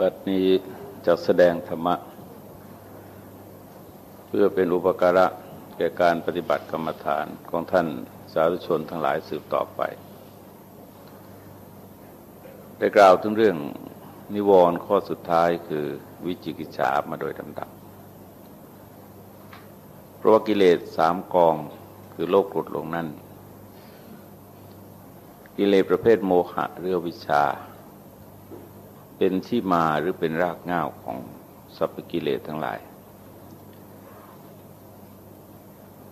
บัดนี้จะแสดงธรรมะ เพื่อเป็นอุปการะแก่การปฏิบัติกรรมฐานของท่านสาธุชนทั้งหลายสืบต่อไป ได้กล่าวถึงเรื่องนิวรณ์ข้อสุดท้ายคือวิจิกิจฉามาโดยลำดับ เพราะว่ากิเลสสามกองคือโลกกรดลงนั่น กิเลสประเภทโมหะเรือวิชา เป็นที่มาหรือเป็นรากง่าวของสัพพกิเลสทั้งหลาย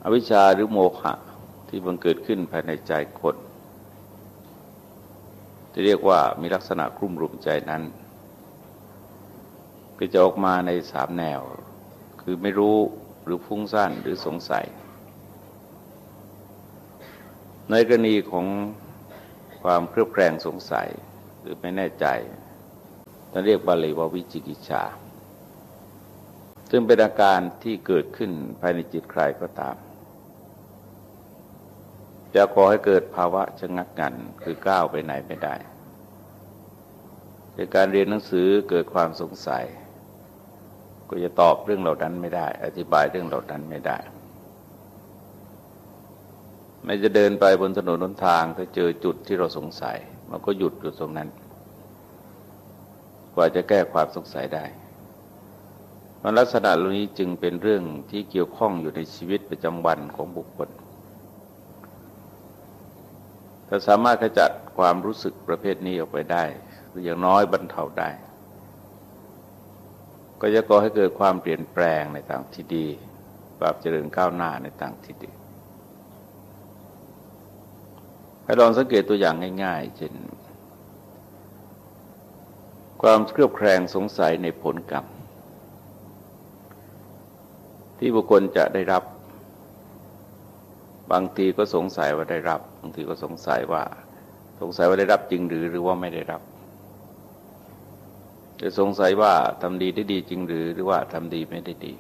อวิชชาหรือโมหะที่บังเกิดขึ้นภายในใจคนที่เรียกว่ามีลักษณะคลุ่มรุมใจนั้น ก็จะออกมาในสามแนว คือไม่รู้หรือฟุ้งซ่านหรือสงสัย ในกรณีของความเครือบแคลงสงสัยหรือไม่แน่ใจ ท่านเรียกบาลีว่าวิจิกิจฉาซึ่งเป็นอาการที่เกิดขึ้นภายในจิตใครก็ตาม จะก่อให้เกิดภาวะชะงักงันคือก้าวไปไหนไม่ได้ในการเรียนหนังสือเกิดความสงสัย ก็จะตอบเรื่องเหล่านั้นไม่ได้ อธิบายเรื่องเหล่านั้นไม่ได้ ไม่จะเดินไปบนถนนนนทางถ้าเจอจุดที่เราสงสัย มันก็หยุดอยู่ตรงนั้น กว่าจะแก้ความสงสัยได้มันลักษณะเหล่านี้จึงเป็นเรื่องที่เกี่ยวข้องอยู่ในชีวิตประจำวันของบุคคลถ้าสามารถขจัดความรู้สึกประเภทนี้ออกไปได้หรืออย่างน้อยบรรเทาได้ ก็จะก่อให้เกิดความเปลี่ยนแปลงในทางที่ดีความเจริญก้าวหน้าในทางที่ดีให้ลองสังเกตตัวอย่างง่าย ๆ เช่น ความเครือบแคลงสงสัยในผลกรรม ที่บุคคลจะได้รับ บางทีก็สงสัยว่าได้รับ บางทีก็สงสัยว่า สงสัยว่าได้รับจริงหรือหรือว่าไม่ได้รับจะสงสัยว่าทำดีได้ดีจริงหรือหรือว่าทำดีไม่ได้ดี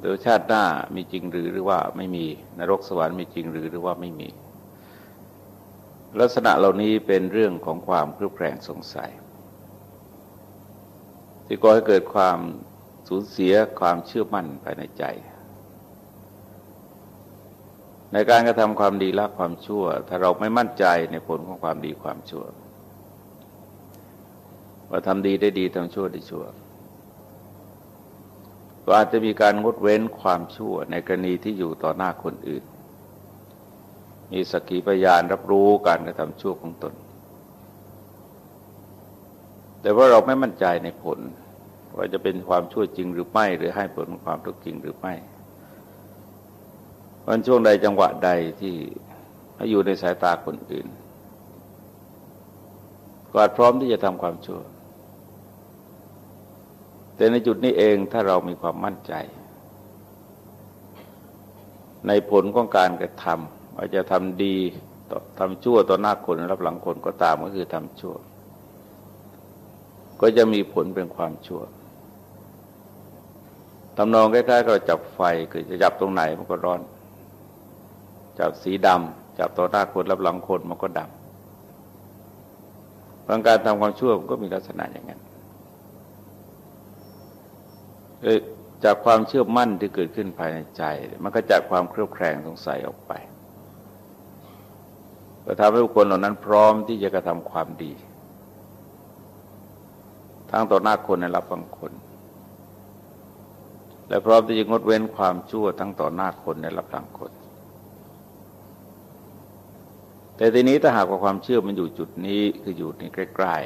โดยชาติหน้ามีจริงหรือหรือว่าไม่มีนรกสวรรค์มีจริงหรือหรือว่าไม่มี ลักษณะเหล่านี้เป็นเรื่องของความเครือบแคลงสงสัย ที่ก่อให้เกิดความสูญเสียความเชื่อมั่นภายในใจ ในการกระทำความดีละความชั่ว ถ้าเราไม่มั่นใจในผลของความดีความชั่วว่าทำดีได้ดีทำชั่วได้ชั่ว ก็อาจจะมีการงดเว้นความชั่วในกรณีที่อยู่ต่อหน้าคนอื่น มีสกีพยานรับรู้การกระทำชั่วของตน แต่ว่าเราไม่มั่นใจในผล ว่าจะเป็นความชั่วจริงหรือไม่ หรือให้ผลความทุกข์จริงหรือไม่วันช่วงใดจังหวะใดที่อยู่ในสายตาคนอื่นก็อาจพร้อมที่จะทำความชั่ว แต่ในจุดนี้เองถ้าเรามีความมั่นใจ ในผลของการกระทำ ว่าจะทำดีทำชั่วต่อหน้าคนรับหลังคนก็ตามก็คือทำชั่ว ก็จะมีผลเป็นความชั่วทำนองใกล้ๆก็จับไฟคือจะจับตรงไหนมันก็ร้อน จับสีดำจับต่อหน้าคนรับหลังคนมันก็ดำบางการทำความชั่วมันก็มีลักษณะอย่างนั้นจากความเชื่อมั่นที่เกิดขึ้นภายในใจ มันก็จากความเครียดแคลงสงสัยออกไป ก็ทำให้บุคคลเหล่านั้นพร้อมที่จะกระทำความดี ทั้งต่อหน้าคนในรับบางคน และพร้อมที่จะงดเว้นความชั่วทั้งต่อหน้าคนในรับบางคน แต่ทีนี้ถ้าหากว่าความเชื่อมันอยู่จุดนี้คืออยู่ในใกล้ๆ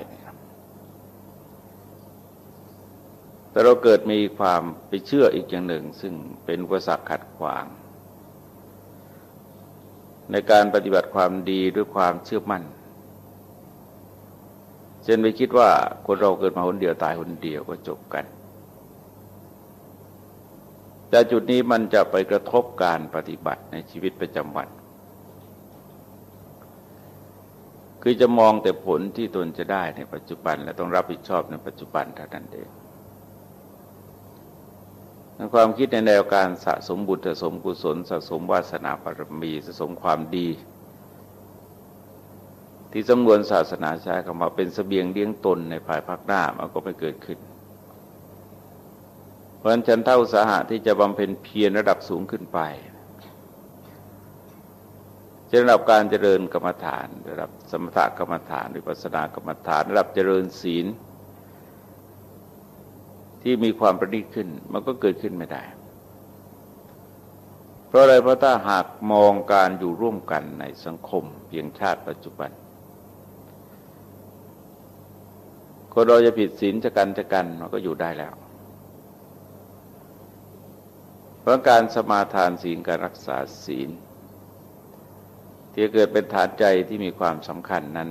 แต่เราเกิดมีความไปเชื่ออีกอย่างหนึ่ง ซึ่งเป็นอุปสรรคขัดขวาง ในการปฏิบัติความดีด้วยความเชื่อมั่นเช่นไปคิดว่าคนเราเกิดมาคนเดียวตายคนเดียวก็จบกัน แต่จุดนี้มันจะไปกระทบการปฏิบัติในชีวิตประจำวัน คือจะมองแต่ผลที่ตนจะได้ในปัจจุบัน และต้องรับผิดชอบในปัจจุบันเท่านั้นเอง ความคิดในแนวการสะสมบุญสะสมกุศลสะสมวาสนาบารมีสะสมความดีทที่สำนวนศาสนาใช้คำว่าเป็นสเสบียงเลี้ยงตนในภายภาคหน้ามันก็ไม่เกิดขึ้น เพราะฉะนั้นฉันเท่าสาหะที่จะบำเพ็ญเพียรระดับสูงขึ้นไปจะระดับการเจริญกรรมฐาน ระดับสมถกรรมฐานหรือปัสนากรรมฐาน ระดับเจริญศีล ที่มีความประณีตขึ้น มันก็เกิดขึ้นไม่ได้ เพราะอะไรเพราะถ้าหากมองการอยู่ร่วมกันในสังคมเพียงชาติปัจจุบันคนเราจะผิดศีลจะกันจะกันมันก็อยู่ได้แล้ว เพราะการสมาทานศีลการรักษาศีล ที่เกิดเป็นฐานใจที่มีความสำคัญนั้น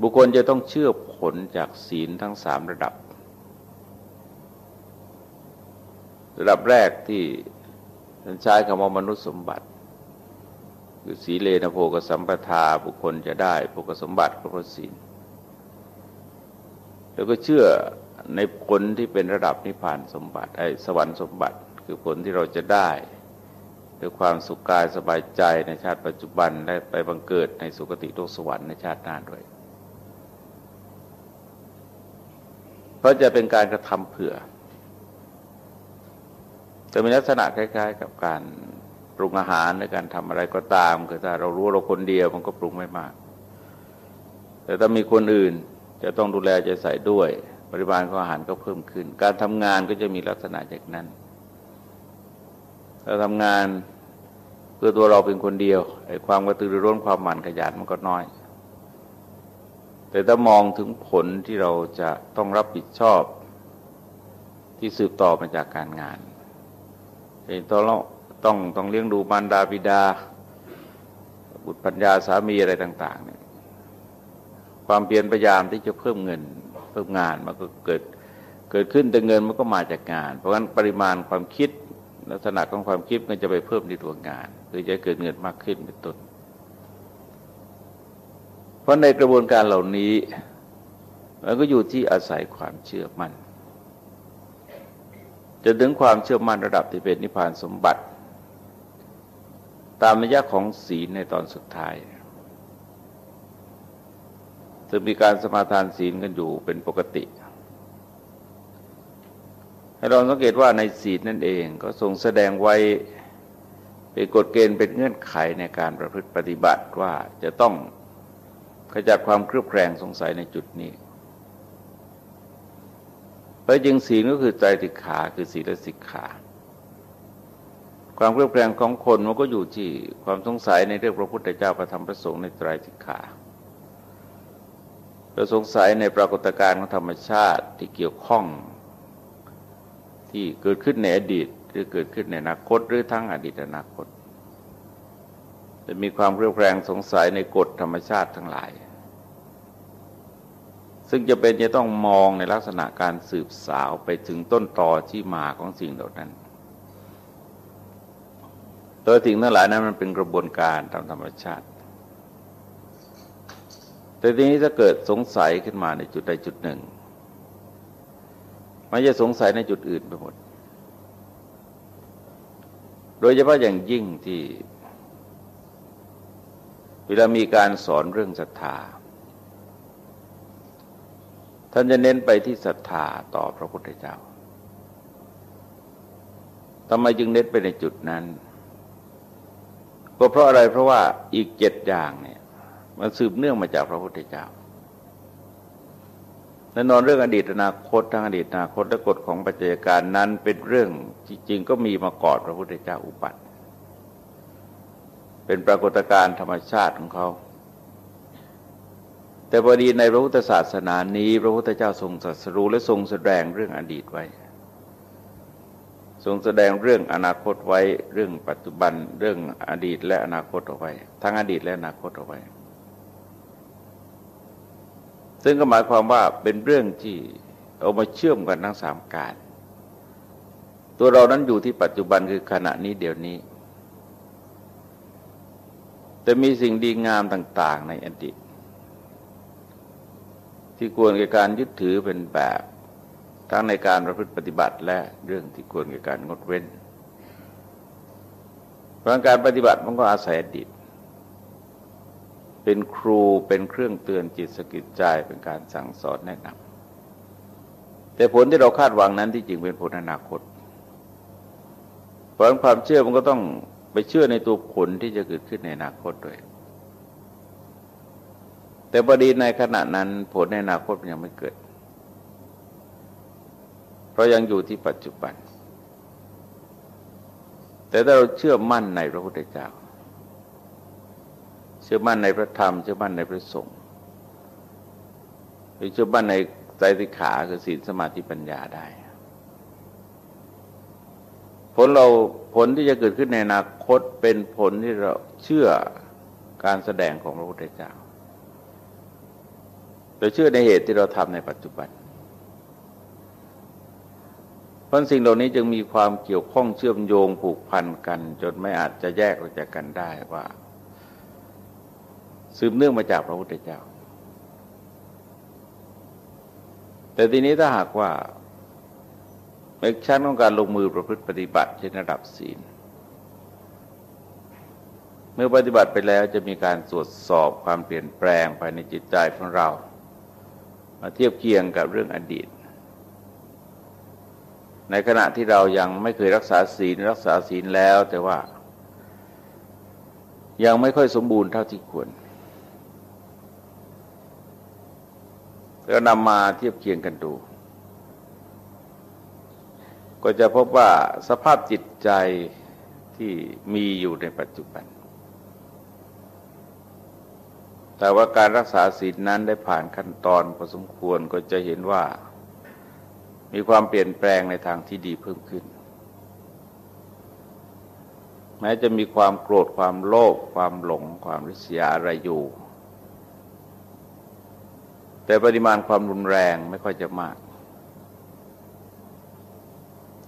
บุคคลจะต้องเชื่อ ผลจากศีลทั้งสามระดับ ระดับแรกที่ท่านใช้คำว่ามนุษย์สมบัติ คือสีเลนโภกสัมปทาบุคคลจะได้โภกสมบัติก็เพราะศีลแล้วก็เชื่อในผลที่เป็นระดับนิพพานสมบัติไอ้สวรรค์สมบัติ คือผลที่เราจะได้ด้วยความสุขกายสบายใจในชาติปัจจุบันและไปบังเกิดในสุคติโลกสวรรค์ในชาติหน้าด้วย เพราะจะเป็นการกระทำเผื่อ จะมีลักษณะคล้ายๆ กับการปรุงอาหารในการทำอะไรก็ตามคือถ้าเรารู้เราคนเดียวมันก็ปรุงไม่มาก แต่ถ้ามีคนอื่นจะต้องดูแลใจใส่ด้วย ปริมาณของอาหารก็เพิ่มขึ้น การทำงานก็จะมีลักษณะอย่างนั้นเราทำงานเพื่อตัวเราเป็นคนเดียวไอ้ความกระตือรือร้นความหมั่นขยันมันก็น้อย แต่ถ้ามองถึงผลที่เราจะต้องรับผิดชอบที่สืบต่อมาจากการงานเองต้องต้องต้องเลี้ยงดูมารดาบิดา บุตรปัญญาสามีอะไรต่างๆเนี่ยความเปลี่ยนพยายามที่จะเพิ่มเงินเพิ่มงานมันก็เกิดเกิดขึ้นแต่เงินมันก็มาจากงาน เพราะฉะนั้นปริมาณความคิดลักษณะของความคิดมันจะไปเพิ่มในตัวงานหรือจะเกิดเงินมากขึ้นเป็นต้น ราะในกระบวนการเหล่านี้มันก็อยู่ที่อาศัยความเชื่อมัน่นจะถึงความเชื่อมั่นระดับที่เป็นนิพพานสมบัติ ตามนัยยะของศีลในตอนสุดท้ายจะมีการสมาทานศีลกันอยู่เป็นปกติ ให้เราสังเกตว่าในศีลนั่นเองก็ทรงแสดงไว้เป็นกฎเกณฑ์เป็นเงื่อนไขในการประพฤติปฏิบัติว่าจะต้อง ขจัดความเครือบแคลงสงสัยในจุดนี้เพราะจิงศีลก็คือใจติขาคือศีลสิกขา ความเครือบแคลงของคนมันก็อยู่ที่ความสงสัยในเรื่องพระพุทธเจ้าประธรรมประสงค์ในไตรสิกขาเราสงสัยในปรากฏการณ์ของธรรมชาติที่เกี่ยวข้อง ที่เกิดขึ้นในอดีต หรือเกิดขึ้นในอนาคต หรือทั้งอดีตอนาคต จะมีความเรียบแรงสงสัยในกฎธรรมชาติทั้งหลาย ซึ่งจะเป็นจะต้องมองในลักษณะการสืบสาวไปถึงต้นตอที่มาของสิ่งเหล่านั้นโดยสิ่งทั้งหลายนั้นมันเป็นกระบวนการตามธรรมชาติ แต่ทีนี้ถ้าเกิดสงสัยขึ้นมาในจุดใดจุดหนึ่ง มันจะสงสัยในจุดอื่นไปหมด โดยเฉพาะอย่างยิ่งที่ เวลามีการสอนเรื่องศรัทธา ท่านจะเน้นไปที่ศรัทธาต่อพระพุทธเจ้าทำไมจึงเน้นไปในจุดนั้น ก็เพราะอะไรเพราะว่าอีกเจ็ดอย่างเนี่ยมันสืบเนื่องมาจากพระพุทธเจ้าแน่นอนเรื่องอดีตอนาคตทั้งอดีตอนาคตและกฎของปัจจัยการนั้นเป็นเรื่องจริงๆก็มีมาก่อนพระพุทธเจ้าอุปัติ เป็นปรากฏการณ์ธรรมชาติของเขา แต่พอดีในพระพุทธศาสนานี้ พระพุทธเจ้าทรงสัสรู้และทรงแสดงเรื่องอดีตไว้ ทรงแสดงเรื่องอนาคตไว้เรื่องปัจจุบันเรื่องอดีตและอนาคตเอาไว้ ทั้งอดีตและอนาคตเอาไว้ ซึ่งก็หมายความว่าเป็นเรื่องที่เอามาเชื่อมกันทั้งสามการ ตัวเรานั้นอยู่ที่ปัจจุบันคือขณะนี้เดี๋ยวนี้ แต่มีสิ่งดีงามต่าง ๆ ในอดีตที่ควรแก่การยึดถือเป็นแบบ ทั้งในการประพฤติปฏิบัติและเรื่องที่ควรแก่การงดเว้นเพราะการปฏิบัติมันก็อาศัยอดีตเป็นครูเป็นเครื่องเตือนจิตสกิจใจเป็นการสั่งสอนแนะนำแต่ผลที่เราคาดหวังนั้นที่จริงเป็นผลอนาคตเพราะความเชื่อมันก็ต้อง เชื่อในตัวผลที่จะเกิดขึ้นในอนาคตด้วย แต่บดีในขณะนั้นผลในอนาคตมันยังไม่เกิด เพราะยังอยู่ที่ปัจจุบัน แต่ถ้าเราเชื่อมั่นในพระพุทธเจ้า เชื่อมั่นในพระธรรม เชื่อมั่นในพระสงฆ์หรือเชื่อมั่นในใจสิขาคือศีลสมาธิปัญญาได้ ผลเราผลที่จะเกิดขึ้นในอนาคตเป็นผลที่เราเชื่อการแสดงของพระพุทธเจ้าเราเชื่อในเหตุที่เราทำในปัจจุบันเพราะสิ่งเหล่านี้จึงมีความเกี่ยวข้องเชื่อมโยงผูกพันกัน จนไม่อาจจะแยกออกจากกันได้ว่า สืบเนื่องมาจากพระพุทธเจ้า แต่ทีนี้ถ้าหากว่า เอกชั้นของการลงมือประพฤติปฏิบัติเช่นระดับศีล เมื่อปฏิบัติไปแล้วจะมีการตรวจสอบความเปลี่ยนแปลงภายในจิตใจของเรา มาเทียบเคียงกับเรื่องอดีต ในขณะที่เรายังไม่เคยรักษาศีลรักษาศีลแล้วแต่ว่า ยังไม่ค่อยสมบูรณ์เท่าที่ควรแล้วนำมาเทียบเคียงกันดู ก็จะพบว่าสภาพจิตใจที่มีอยู่ในปัจจุบัน แต่ว่าการรักษาศีลนั้นได้ผ่านขั้นตอนพอสมควรก็จะเห็นว่า มีความเปลี่ยนแปลงในทางที่ดีเพิ่มขึ้น แม้จะมีความโกรธความโลภความหลง ความริษยาอะไรอยู่ แต่ปริมาณความรุนแรงไม่ค่อยจะมาก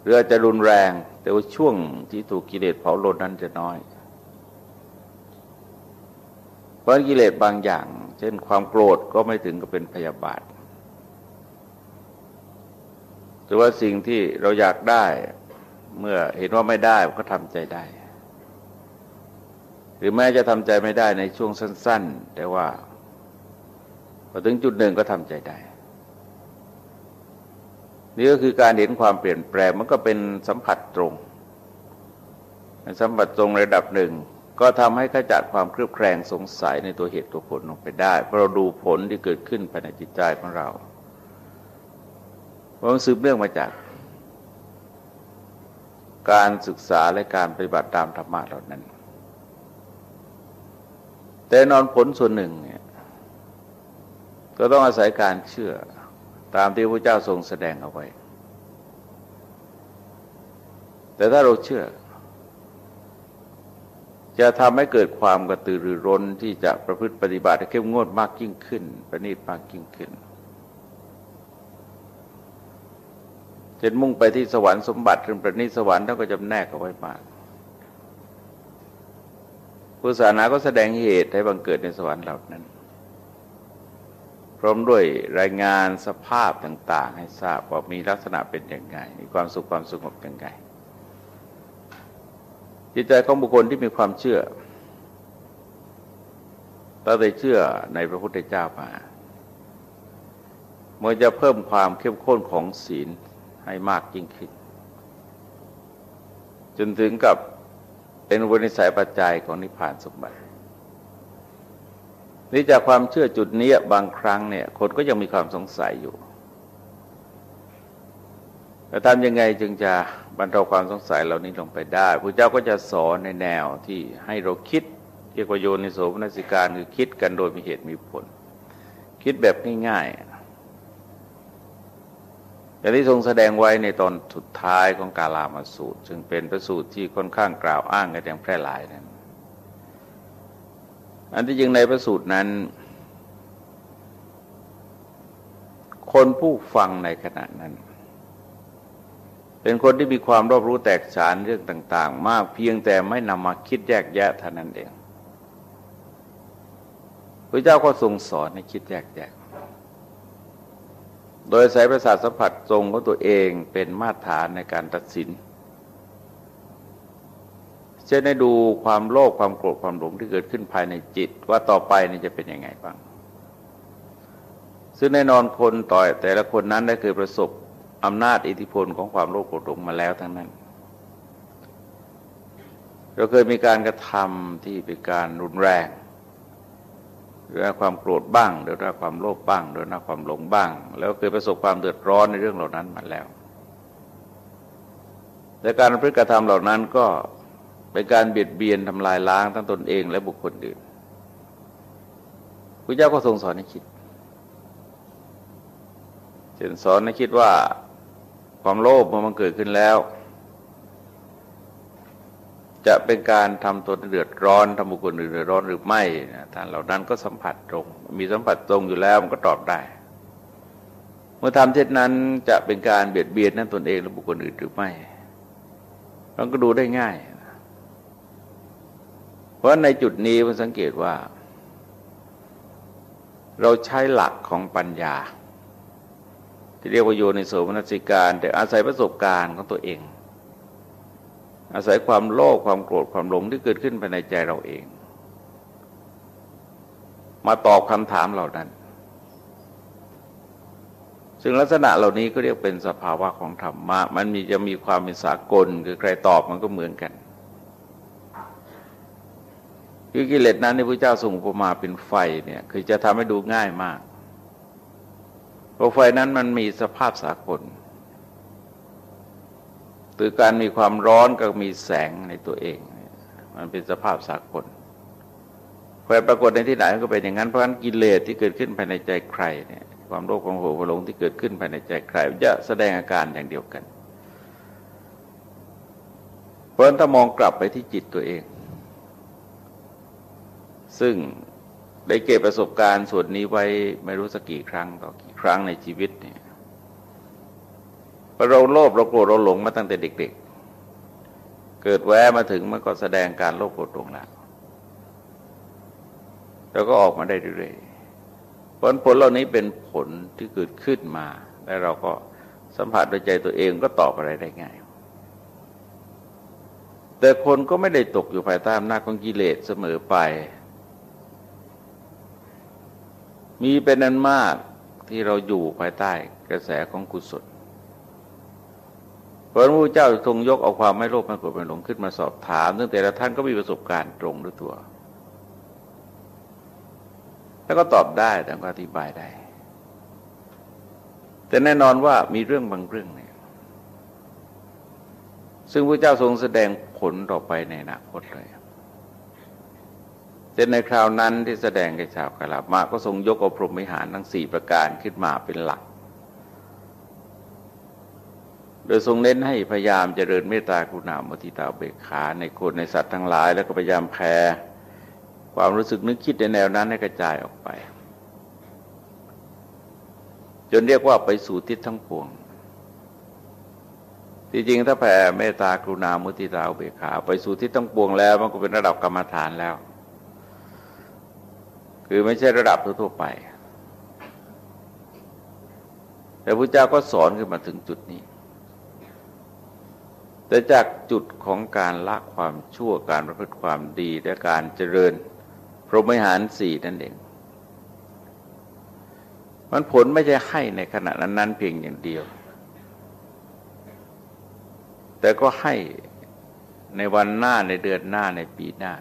หรือจจะรุนแรง แต่ว่าช่วงที่ถูกกิเลสเผาลนนั้นจะน้อย เพราะกิเลสบางอย่าง เช่นความโกรธก็ไม่ถึงกับเป็นพยาบาทแต่ว่าสิ่งที่เราอยากได้เมื่อเห็นว่าไม่ได้ก็ทำใจได้ หรือแม้จะทำใจไม่ได้ในช่วงสั้น ๆ แต่ว่าพอถึงจุดหนึ่งก็ทำใจได้ นี่ก็คือการเห็นความเปลี่ยนแปลงมันก็เป็นสัมผัสตรง สัมผัสตรงระดับหนึ่ง ก็ทำให้ขจัดความเครือบแคลงสงสัยในตัวเหตุตัวผลลงไปได้เพราะเราดูผลที่เกิดขึ้นภายในจิตใจของเราเพราะมันสืบเนื่องมาจาก การศึกษาและการปฏิบัติตามธรรมะเหล่านั้น แต่นอนผลส่วนหนึ่งเนี่ยก็ต้องอาศัยการเชื่อ ตามที่พระเจ้าทรงแสดงเอาไว้ แต่ถ้าเราเชื่อ จะทำให้เกิดความกระตือรือร้นที่จะประพฤติปฏิบัติเข้มงวดมากยิ่งขึ้น ประณีตมากยิ่งขึ้นเช่นมุ่งไปที่สวรรค์สมบัติหรือประณีตสวรรค์ท่านก็จำแนกเอาไว้มากพุทธศาสนาก็แสดงเหตุให้บังเกิดในสวรรค์เหล่านั้น พร้อมด้วยรายงานสภาพต่าง ๆ ให้ทราบว่ามีลักษณะเป็นอย่างไง มีความสุขความสงบอย่างไงจิตใจของบุคคลที่มีความเชื่อตั้งแต่เชื่อในพระพุทธเจ้ามามันจะเพิ่มความเข้มข้นของศีลให้มากยิ่งขึ้น จนถึงกับเป็นวินิสัยปัจจัยของนิพพานสมบัติ นี่จากความเชื่อจุดนี้บางครั้งเนี่ย คนก็ยังมีความสงสัยอยู่จะทำยังไงจึงจะบรรเทาความสงสัยเหล่านี้ลงไปได้พระเจ้าก็จะสอนในแนวที่ให้เราคิดเกี่ยวกับโยนิโสมนสิการคือคิดกันโดยมีเหตุมีผล คิดแบบง่ายๆอย่างที่ทรงแสดงไว้ในตอนสุดท้ายของกาลามาสูตร ซึ่งเป็นพระสูตรที่ค่อนข้างกล่าวอ้างกันอย่างแพร่หลายนั้น อันที่จริงในพระสูตรนั้น คนผู้ฟังในขณะนั้น เป็นคนที่มีความรอบรู้แตกฉานเรื่องต่าง ๆ มากเพียงแต่ไม่นำมาคิดแยกแยะเท่านั้นเองพระเจ้าก็ทรงสอนให้คิดแยกแยะโดยใช้ประสาทสัมผัสทรงของตัวเองเป็นมาตรฐานในการตัดสิน ช่นได้ดูความโลภความโกรธความหลงที่เกิดขึ้นภายในจิต ว่าต่อไปนี่จะเป็นยังไงบ้าง ซึ่งแน่นอนคนต่อแต่ละคนนั้นได้เคยประสบอำนาจอิทธิพลของความโลภโกรธหลงมาแล้วทั้งนั้น เราเคยมีการกระทำที่เป็นการรุนแรงหรือความโกรธบ้างหรือความโลภบ้างหรือความหลงบ้าง แล้วเคยประสบความเดือดร้อนในเรื่องเหล่านั้นมาแล้ว แต่การพฤติกรรมเหล่านั้นก็ เป็นการเบียดเบียนทำลายล้างทั้งตนเองและบุคคลอื่นพระเจ้าก็ทรงสอนให้คิดเช่นสอนให้คิดว่าความโลภเมื่อมันเกิดขึ้นแล้ว จะเป็นการทำตนเดือดร้อนทำบุคคลอื่นเดือดร้อนหรือไม่ท่านเหล่านั้นก็สัมผัสตรง มีสัมผัสตรงอยู่แล้วมันก็ตอบได้ เมื่อทำเช่นนั้นจะเป็นการเบียดเบียนนั้นตนเองและบุคคลอื่นหรือไม่เราก็ดูได้ง่าย เพราะในจุดนี้มันสังเกตว่า เราใช้หลักของปัญญา ที่เรียกว่าโยนิโสมนสิการ แต่อาศัยประสบการณ์ของตัวเอง อาศัยความโลภความโกรธความหลงที่เกิดขึ้นภายในใจเราเอง มาตอบคำถามเหล่านั้น ซึ่งลักษณะเหล่านี้ก็เรียกเป็นสภาวะของธรรมะ มันมีจะมีความเป็นสากล คือใครตอบมันก็เหมือนกัน คือกิเลสนั้นในพระเจ้าทรงอุปมาเป็นไฟเนี่ยคือจะทำให้ดูง่ายมากเพราะไฟนั้นมันมีสภาพสากลคือการมีความร้อนกับมีแสงในตัวเอง มันเป็นสภาพสากลไฟปรากฏในที่ไหนก็เป็นอย่างนั้นเพราะฉะนั้นกิเลสที่เกิดขึ้นภายในใจใครเนี่ยความโลภความโหภหลงที่เกิดขึ้นภายในใจใครจะแสดงอาการอย่างเดียวกัน เพราะฉะนั้นถ้ามองกลับไปที่จิตตัวเอง ซึ่งได้เก็บประสบการณ์ส่วนนี้ไว้ไม่รู้สักกี่ครั้งต่อกี่ครั้งในชีวิตเนี่ยเราโลภเราโกรธเราหลงมาตั้งแต่เด็ก ๆ เกิดแวะมาถึงมันก็แสดงการโลภโกรธหลงแล้วเราก็ออกมาได้เรื่อยๆผลผลเหล่านี้เป็นผลที่เกิดขึ้นมา และเราก็สัมผัสโดยใจตัวเองก็ตอบอะไรได้ง่าย แต่คนก็ไม่ได้ตกอยู่ภายใต้อำนาจของกิเลสเสมอไป มีเป็นนันมากที่เราอยู่ภายใต้กระแสของกุศลพระพุทธเจ้าทรงยกเอาความไม่โลภไม่โกรธไม่หลงขึ้นมาสอบถามซึ่งแต่ละท่านก็มีประสบการณ์ตรงด้วยตัว แล้วก็ตอบได้แต่ก็อธิบายได้ แต่แน่นอนว่ามีเรื่องบางเรื่องเนี่ยซึ่งพระเจ้าทรงแสดงผลต่อไปในอนาคตเลย แต่ในคราวนั้นที่แสดงกับชาวกาลามาก็ทรงยกอภรมิหารทั้งสี่ประการขึ้นมาเป็นหลัก โดยทรงเน้นให้พยายามเจริญเมตตากรุณาโมทิตาเบกขาในคนในสัตว์ทั้งหลาย แล้วก็พยายามแผ่ความรู้สึกนึกคิดในแนวนั้นให้กระจายออกไป จนเรียกว่าไปสู่ทิศทั้งปวงที่จริงถ้าแผ่เมตตากรุณามุติตาอุเบกขา ไปสู่ทิศทั้งปวงแล้ว มันก็เป็นระดับกรรมฐานแล้ว คือไม่ใช่ระดับทั่วไป แต่พระเจ้าก็สอนขึ้นมาถึงจุดนี้ แต่จากจุดของการละความชั่วการประพฤติความดีและการเจริญ พรหมิหารสี่นั่นเอง มันผลไม่ใช่ให้ในขณะนั้น ๆ เพียงอย่างเดียว แต่ก็ให้ในวันหน้าในเดือนหน้าในปีหน้า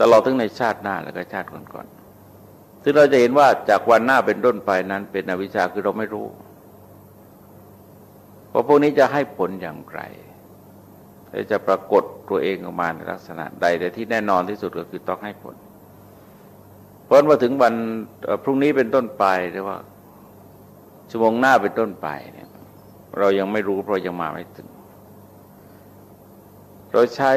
ตลอดทั้งในชาติหน้าแล้วก็ชาติก่อนๆซึ่งเราจะเห็นว่าจากวันหน้าเป็นต้นไปนั้น เป็นอวิชชาคือเราไม่รู้ว่าพวกนี้จะให้ผลอย่างไรจะปรากฏตัวเองออกมาในลักษณะใด แต่ที่แน่นอนที่สุดก็คือต้องให้ผล เพราะว่าถึงวันพรุ่งนี้เป็นต้นไปหรือว่าชั่วโมงหน้าเป็นต้นไปเนี่ย เรายังไม่รู้เพราะยังมาไม่ถึง เราใช้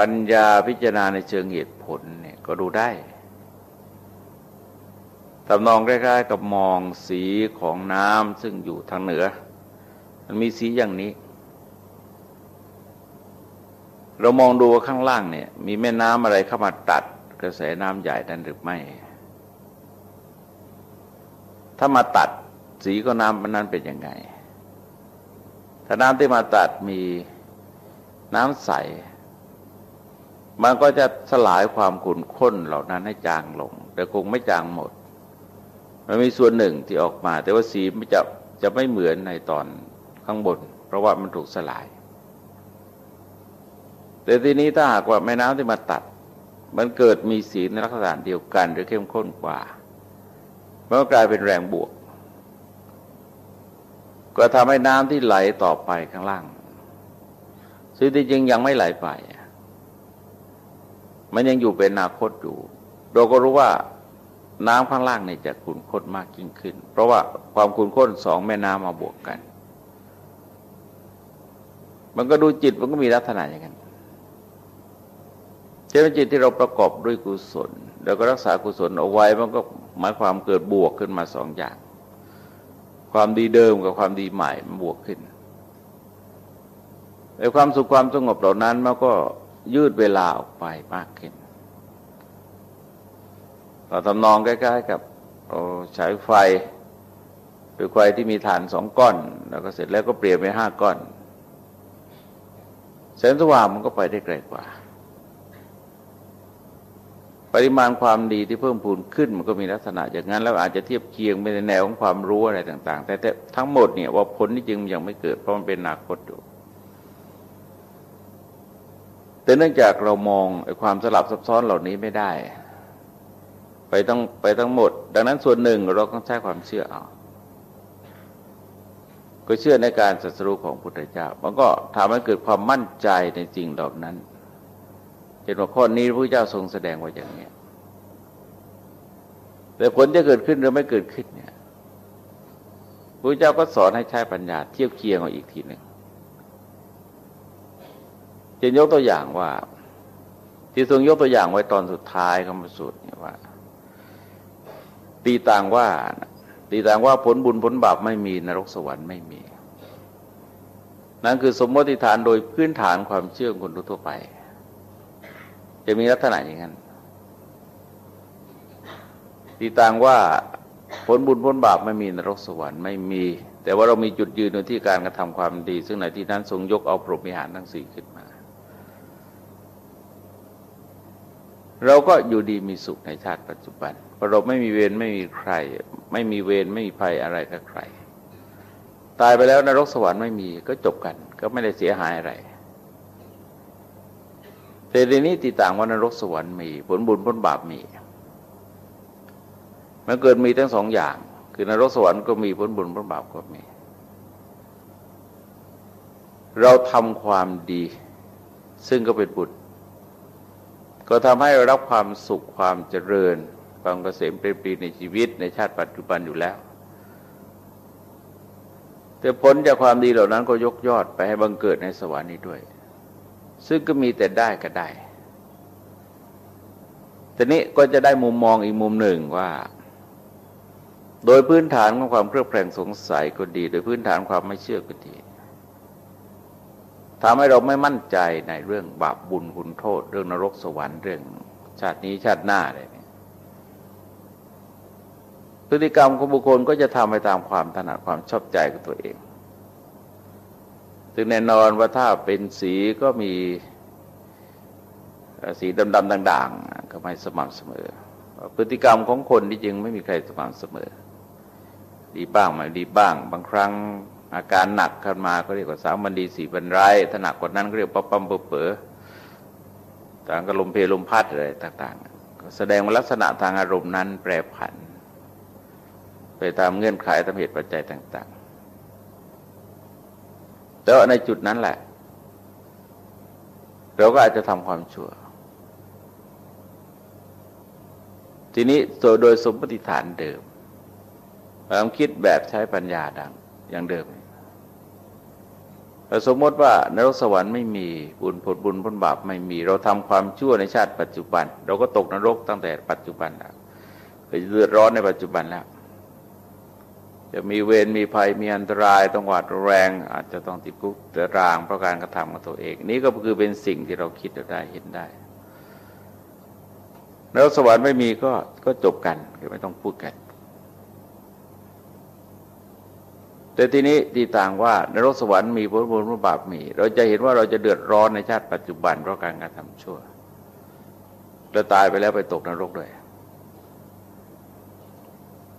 ปัญญาพิจารณาในเชิงเหตุผลเนี่ยก็ดูได้ตำนองใกล้ๆกับมองสีของน้ำซึ่งอยู่ทางเหนือ มันมีสีอย่างนี้ เรามองดูข้างล่างเนี่ย มีแม่น้ำอะไรเข้ามาตัดกระแสน้ำใหญ่นั้นหรือไม่ ถ้ามาตัดสีก็น้ำมันนั้นเป็นยังไง ถ้าน้ำที่มาตัดมีน้ำใส มันก็จะสลายความขุ่นข้นเหล่านั้นให้จางลง แต่คงไม่จางหมด มันมีส่วนหนึ่งที่ออกมา แต่ว่าสีมันจะจะไม่เหมือนในตอนข้างบน เพราะว่ามันถูกสลาย แต่ทีนี้ถ้าหากว่าแม่น้ำที่มาตัด มันเกิดมีสีในลักษณะเดียวกัน หรือเข้มข้นกว่ามันก็กลายเป็นแรงบวก ก็ทำให้น้ำที่ไหลต่อไปข้างล่างซึ่งจริงยังไม่ไหลไป มันยังอยู่เป็นอนาคตอยู่ เราก็รู้ว่าน้ำข้างล่างเนี่ยจะขุ่นข้นมากยิ่งขึ้น เพราะว่าความขุ่นข้นสองแม่น้ำมาบวกกัน มันก็ดูจิตมันก็มีลักษณะอย่างนั้นเจตจิตที่เราประกอบด้วยกุศลแล้วก็รักษากุศลเอาไว้มันก็หมายความเกิดบวกขึ้นมาสองอย่าง ความดีเดิมกับความดีใหม่มันบวกขึ้นแต่ความสุขความสงบเหล่านั้นมันก็ ยืดเวลาออกไปมากขึ้นเราทำนองใกล้ๆกับใช้ไฟหรือไฟที่มีฐานสองก้อน แล้วก็เสร็จแล้วก็เปลี่ยนไปห้าก้อนแสงสว่างมันก็ไปได้ไกลกว่า ปริมาณความดีที่เพิ่มพูนขึ้นมันก็มีลักษณะอย่างนั้น แล้วอาจจะเทียบเคียงไปในแนวของความรู้อะไรต่าง ๆ แต่ทั้งหมดเนี่ยว่าผลที่จริงยังไม่เกิดเพราะมันเป็นอนาคตอยู่ แต่เนื่องจากเรามองความสลับซับซ้อนเหล่านี้ไม่ได้ ไปต้องไปทั้งหมด ดังนั้นส่วนหนึ่งเราต้องใช้ความเชื่อเอาก็เชื่อในการศัสรุของพุทธเจ้า มันก็ทำให้เกิดความมั่นใจในจริงเหล่านั้นเห็นว่าข้อนี้พระเจ้าทรงแสดงไว้อย่างนี้แต่ผลจะเกิดขึ้นหรือไม่เกิดขึ้นเนี่ยพระเจ้าก็สอนให้ใช้ปัญญาเทียบเคียงเอาอีกทีหนึ่ง จะยกตัวอย่างว่า ที่ทรงยกตัวอย่างไว้ตอนสุดท้ายคำสูตรเนี่ยว่า ตีต่างว่า ตีต่างว่าผลบุญผลบาปไม่มีนรกสวรรค์ไม่มี นั่นคือสมมติฐานโดยพื้นฐานความเชื่อคนทั่วไป จะมีลักษณะอย่างนั้นตีต่างว่าผลบุญผลบาปไม่มีนรกสวรรค์ไม่มี แต่ว่าเรามีจุดยืนในที่การกระทำความดี ซึ่งในที่นั้นทรงยกเอาพรหมิหารทั้งสี่ขึ้นมา เราก็อยู่ดีมีสุขในชาติปัจจุบันเพราะเราไม่มีเวรไม่มีใคร ไม่มีเวรไม่มีภัยอะไรกับใคร ตายไปแล้วนรกสวรรค์ไม่มีก็จบกัน ก็ไม่ได้เสียหายอะไรแต่ในนี้ติต่างว่านรกสวรรค์มี ผลบุญผลบาปมีมันเกิดมีทั้งสองอย่าง คือนรกสวรรค์ก็มีผลบุญผลบาปก็มี เราทำความดี ซึ่งก็เป็นบุญ ก็ทำให้เรารับความสุขความเจริญ ความเกษมเปรปีในชีวิตในชาติปัจจุบันอยู่แล้ว แต่ผลจากความดีเหล่านั้นก็ยกยอดไปให้บังเกิดในสวรรค์นี้ด้วย ซึ่งก็มีแต่ได้ก็ได้ทีนี้ก็จะได้มุมมองอีกมุมหนึ่งว่า โดยพื้นฐานของความเครือบแคลงสงสัยก็ดี โดยพื้นฐานความไม่เชื่อก็ดี ทำให้เราไม่มั่นใจในเรื่องบาปบุญคุณโทษ เรื่องนรกสวรรค์เรื่องชาตินี้ชาติหน้าอะไรนี่พฤติกรรมของบุคคลก็จะทำไปตามความถนัดความชอบใจของตัวเองซึ่งแน่นอนว่าถ้าเป็นสีก็มีสีดำๆด่างๆ ก็ไม่สม่ำเสมอ พฤติกรรมของคนที่จริงไม่มีใครสม่ำเสมอ ดีบ้างไม่ดีบ้าง บางครั้ง อาการหนักขึ้นมาก็เรียกว่าสามบันดีสี่บันไรถ้าหนักกว่านั้นก็เรียกปั๊มปั๊มเป๋อต่างกับลมเพลมพัดอะไรต่างๆก็แสดงว่าลักษณะทางอารมณ์นั้นแปรผัน ไปตามเงื่อนไขตามเหตุปัจจัยต่างๆแต่ในจุดนั้นแหละ เราก็อาจจะทำความชั่ว ทีนี้โดยสมมติฐานเดิมความคิดแบบใช้ปัญญาดังอย่างเดิม สมมติว่านรกสวรรค์ไม่มีบุญผลบุญผลบาปไม่มี เราทำความชั่วในชาติปัจจุบัน เราก็ตกนรกตั้งแต่ปัจจุบันแล้วไปเดือดร้อนในปัจจุบันแล้ว จะมีเวรมีภัยมีอันตรายต้องหวาดแรง อาจจะต้องติดคุกตารางเพราะการกระทำของตัวเอง นี้ก็คือเป็นสิ่งที่เราคิดได้เห็นได้แล้วสวรรค์ไม่มีก็ก็จบกันไม่ต้องพูดกัน แต่ทีนี้ที่ต่างว่า นรกสวรรค์มีผลบุญผลบาปมี เราจะเห็นว่าเราจะเดือดร้อนในชาติปัจจุบันเพราะการกระทำชั่วเราตายไปแล้วไปตกนรกด้วย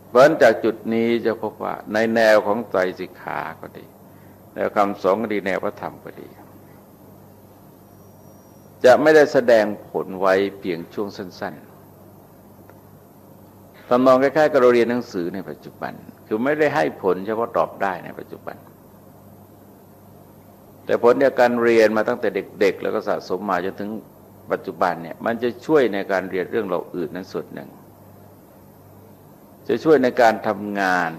เพราะจากจุดนี้จะพบว่าในแนวของใจสิกขาก็ดี แนวคำสอนก็ดีแนวพระธรรมก็ดี จะไม่ได้แสดงผลไว้เพียงช่วงสั้นๆตำนองคล้ายๆกับเราเรียนหนังสือในปัจจุบัน คือไม่ได้ให้ผลเฉพาะตอบได้ในปัจจุบัน แต่ผลจากการเรียนมาตั้งแต่เด็ก ๆ แล้วก็สะสมมาจนถึงปัจจุบันเนี่ยมันจะช่วยในการเรียนเรื่องเราอื่นนั้นส่วนหนึ่ง จะช่วยในการทำงาน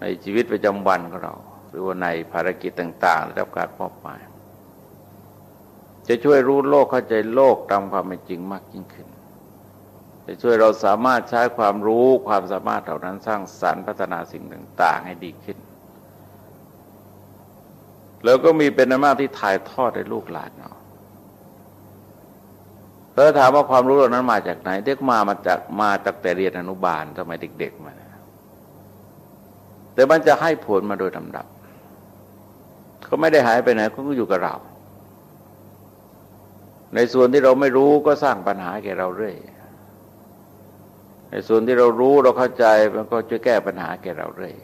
ในชีวิตประจำวันของเรา หรือว่าในภารกิจต่างๆได้รับการมอบหมาย จะช่วยรู้โลกเข้าใจโลกตามความเป็นจริงมากยิ่งขึ้น จะช่วยเราสามารถใช้ความรู้ความสามารถเหล่านั้นสร้างสรรค์พัฒนาสิ่งต่าง ๆ ให้ดีขึ้น แล้วก็มีเป็นอำนาจที่ถ่ายทอดให้ลูกหลานเนาะเออถามว่าความรู้เหล่านั้นมาจากไหน เด็กมามาจากมาจากแต่เรียนอนุบาลสมัยเด็ก ๆ มาแต่มันจะให้ผลมาโดยลำดับเขาไม่ได้หายไปไหนเขาก็อยู่กับเรา ในส่วนที่เราไม่รู้ก็สร้างปัญหาแก่เราเรื่อย ในส่วนที่เรารู้เราเข้าใจมันก็จะแก้ปัญหาแก่เราเรื่อย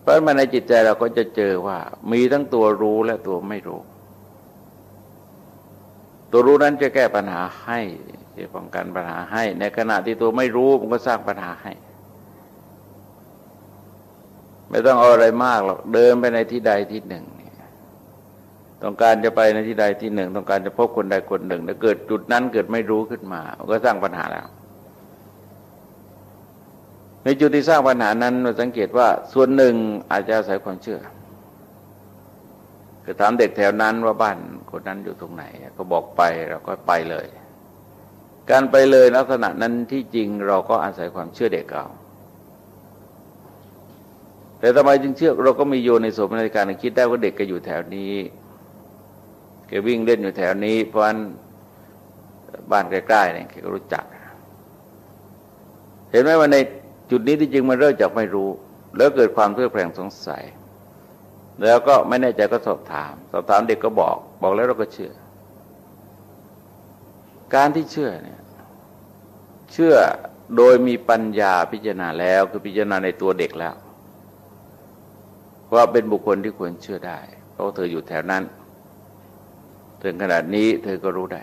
เพราะมันในจิตใจเราก็จะเจอว่า มีทั้งตัวรู้และตัวไม่รู้ ตัวรู้นั้นจะแก้ปัญหาให้จะป้องกันปัญหาให้ ในขณะที่ตัวไม่รู้มันก็สร้างปัญหาให้ ไม่ต้องเอาอะไรมากหรอกเดินไปในที่ใดที่หนึ่งต้องการจะไปในที่ใดที่หนึ่ง ต้องการจะพบคนใดคนหนึ่งแล้วเกิดจุดนั้นเกิดไม่รู้ขึ้นมา มันก็สร้างปัญหาแล้ว ในจุดที่สร้างปัญหานั้นเราสังเกตว่าส่วนหนึ่งอาจจะอาศัยความเชื่อคือถามเด็กแถวนั้นว่าบ้านคนนั้นอยู่ตรงไหน ก็บอกไปเราก็ไปเลย การไปเลยลักษณะนั้นที่จริงเราก็อาศัยความเชื่อเด็กเราแต่ทำไมจึงเชื่อเราก็มีโยนในสมในการคิดได้ว่าเด็กก็อยู่แถวนี้แกวิ่งเล่นอยู่แถวนี้ เพราะฉะนั้นบ้านใกล้ๆเนี่ยแกก็รู้จัก เห็นไหมว่าใน จุดนี้ที่จริงมันเริ่มจากไม่รู้ แล้วเกิดความเพื่อแปลงสงสัย แล้วก็ไม่แน่ใจก็สอบถาม สอบถามเด็กก็บอก บอกแล้วเราก็เชื่อ การที่เชื่อเนี่ยเชื่อโดยมีปัญญาพิจารณาแล้วคือพิจารณาในตัวเด็กแล้วว่าเป็นบุคคลที่ควรเชื่อได้ เพราะเธออยู่แถวนั้นถึงขนาดนี้เธอก็รู้ได้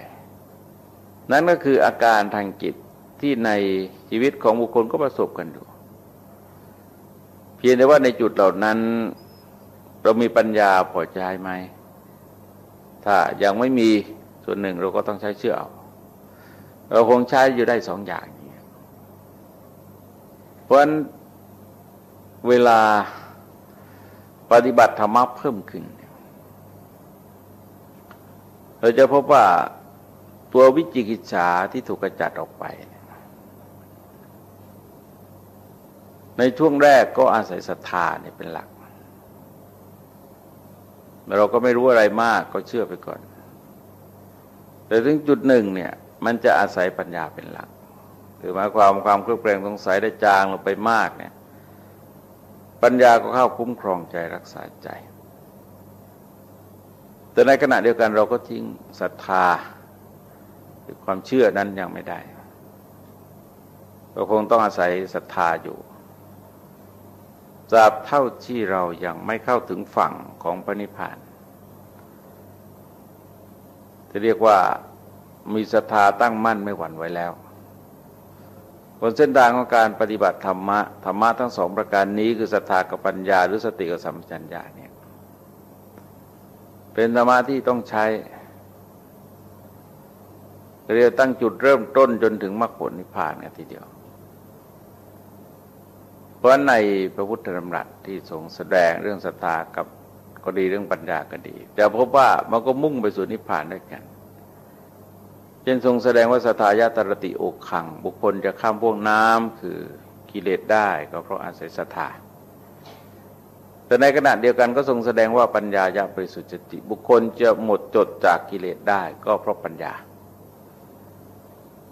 นั่นก็คืออาการทางจิต ที่ในชีวิตของบุคคลก็ประสบกันอยู่ เพียงแต่ว่าในจุดเหล่านั้น เรามีปัญญาพอใจไหม ถ้ายังไม่มีส่วนหนึ่งเราก็ต้องใช้เชื่อเอาเราคงใช้อยู่ได้สองอย่าง เพราะฉะนั้นเวลาปฏิบัติธรรมะเพิ่มขึ้น เราจะพบว่าตัววิจิกิจฉาที่ถูกกระจัดออกไป ในช่วงแรกก็อาศัยศรัทธาเนี่ยเป็นหลัก เราก็ไม่รู้อะไรมากก็เชื่อไปก่อน แต่ถึงจุดหนึ่งเนี่ย มันจะอาศัยปัญญาเป็นหลักคือหมายความความเครือบแคลงสงสัยได้จางลงไปมากเนี่ย ปัญญาก็เข้าคุ้มครองใจรักษาใจ แต่ในขณะเดียวกันเราก็ทิ้งศรัทธาคือความเชื่อนั้นยังไม่ได้เราคงต้องอาศัยศรัทธาอยู่ ตราบเท่าที่เรายังไม่เข้าถึงฝั่งของพระนิพพานจะเรียกว่ามีศรัทธาตั้งมั่นไม่หวั่นไหวแล้วบนเส้นทางของการปฏิบัติธรรมะธรรมะทั้งสองประการนี้คือศรัทธากับปัญญาหรือสติกับสัมปชัญญะเนี่ยเป็นธรรมะที่ต้องใช้เรียกตั้งจุดเริ่มต้นจนถึงมรรคผลนิพพานกันทีเดียว เพราะในพระพุทธธรรมรัตที่ทรงแสดงเรื่องศรัทธากับก็ดีเรื่องปัญญาก็ดีแต่พบว่ามันก็มุ่งไปสู่นิพพานด้วยกันเช่นทรงแสดงว่าสัทธายาตรติโอขัง บุคคลจะข้ามพวกน้ำคือกิเลสได้ก็เพราะอาศัยศรัทธาแต่ในขณะเดียวกันก็ทรงแสดงว่าปัญญายาบริสุทธิติบุคคลจะหมดจดจากกิเลสได้ก็เพราะปัญญา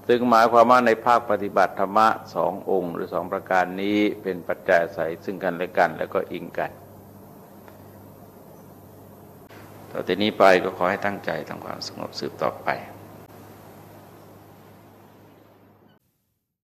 ซึ่งหมายความว่าในภาคปฏิบัติธรรมะสององค์ หรือสองประการนี้เป็นปัจจัยใสซึ่งกันและกันแล้วก็อิงกัน ต่อจากนี้ไปก็ขอให้ตั้งใจทำความสงบสืบต่อไป